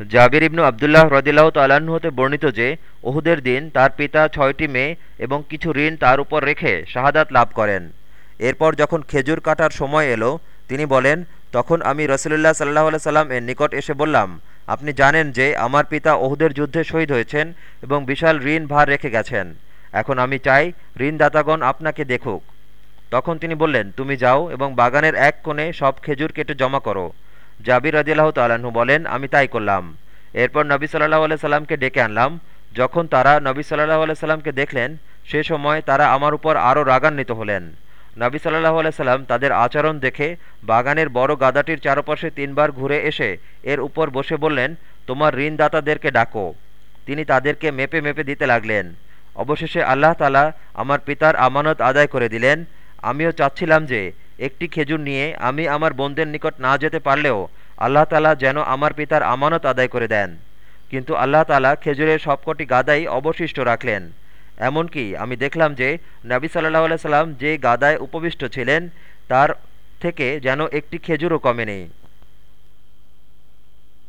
জাবির ইবনু আবদুল্লাহ রদিল্লাহ তাল্লাহ্ন হতে বর্ণিত যে ওহুদের দিন তার পিতা ছয়টি মেয়ে এবং কিছু ঋণ তার উপর রেখে শাহাদাত লাভ করেন। এরপর যখন খেজুর কাটার সময় এলো, তিনি বলেন, তখন আমি রসুলুল্লাহ সাল্লাহ সাল্লাম এর নিকট এসে বললাম, আপনি জানেন যে, আমার পিতা ওহুদের যুদ্ধে শহীদ হয়েছেন এবং বিশাল ঋণ ভার রেখে গেছেন। এখন আমি চাই ঋণদাতাগণ আপনাকে দেখুক। তখন তিনি বললেন, তুমি যাও এবং বাগানের এক কোণে সব খেজুর কেটে জমা করো। জাবির রাজিয়াল্লাহ তাল্লাহ্ন বলেন, আমি তাই করলাম। এরপর নবী সাল্লাহ আলাই সাল্লামকে ডেকে আনলাম। যখন তারা নবী সাল্লাহ আলাই সাল্লামকে দেখলেন, সে সময় তারা আমার উপর আরও রাগান্বিত হলেন। নবী সাল্লাহ আলাই সাল্লাম তাদের আচরণ দেখে বাগানের বড় গাদাটির চারপাশে তিনবার ঘুরে এসে এর উপর বসে বললেন, তোমার ঋণদাতাদেরকে ডাকো। তিনি তাদেরকে মেপে মেপে দিতে লাগলেন। অবশেষে আল্লাহ তালা আমার পিতার আমানত আদায় করে দিলেন। আমিও চাচ্ছিলাম যে একটি খেজুর নিয়ে আমি আমার বোনদের নিকট না যেতে পারলেও আল্লাহ তালা যেন আমার পিতার আমানত আদায় করে দেন। কিন্তু আল্লাহ তালা খেজুরের সবকটি গাদাই অবশিষ্ট রাখলেন। এমনকি আমি দেখলাম যে নাবি সাল্লাহ সাল্লাম যে গাদায় উপবিষ্ট ছিলেন, তার থেকে যেন একটি খেজুরও কমে নেই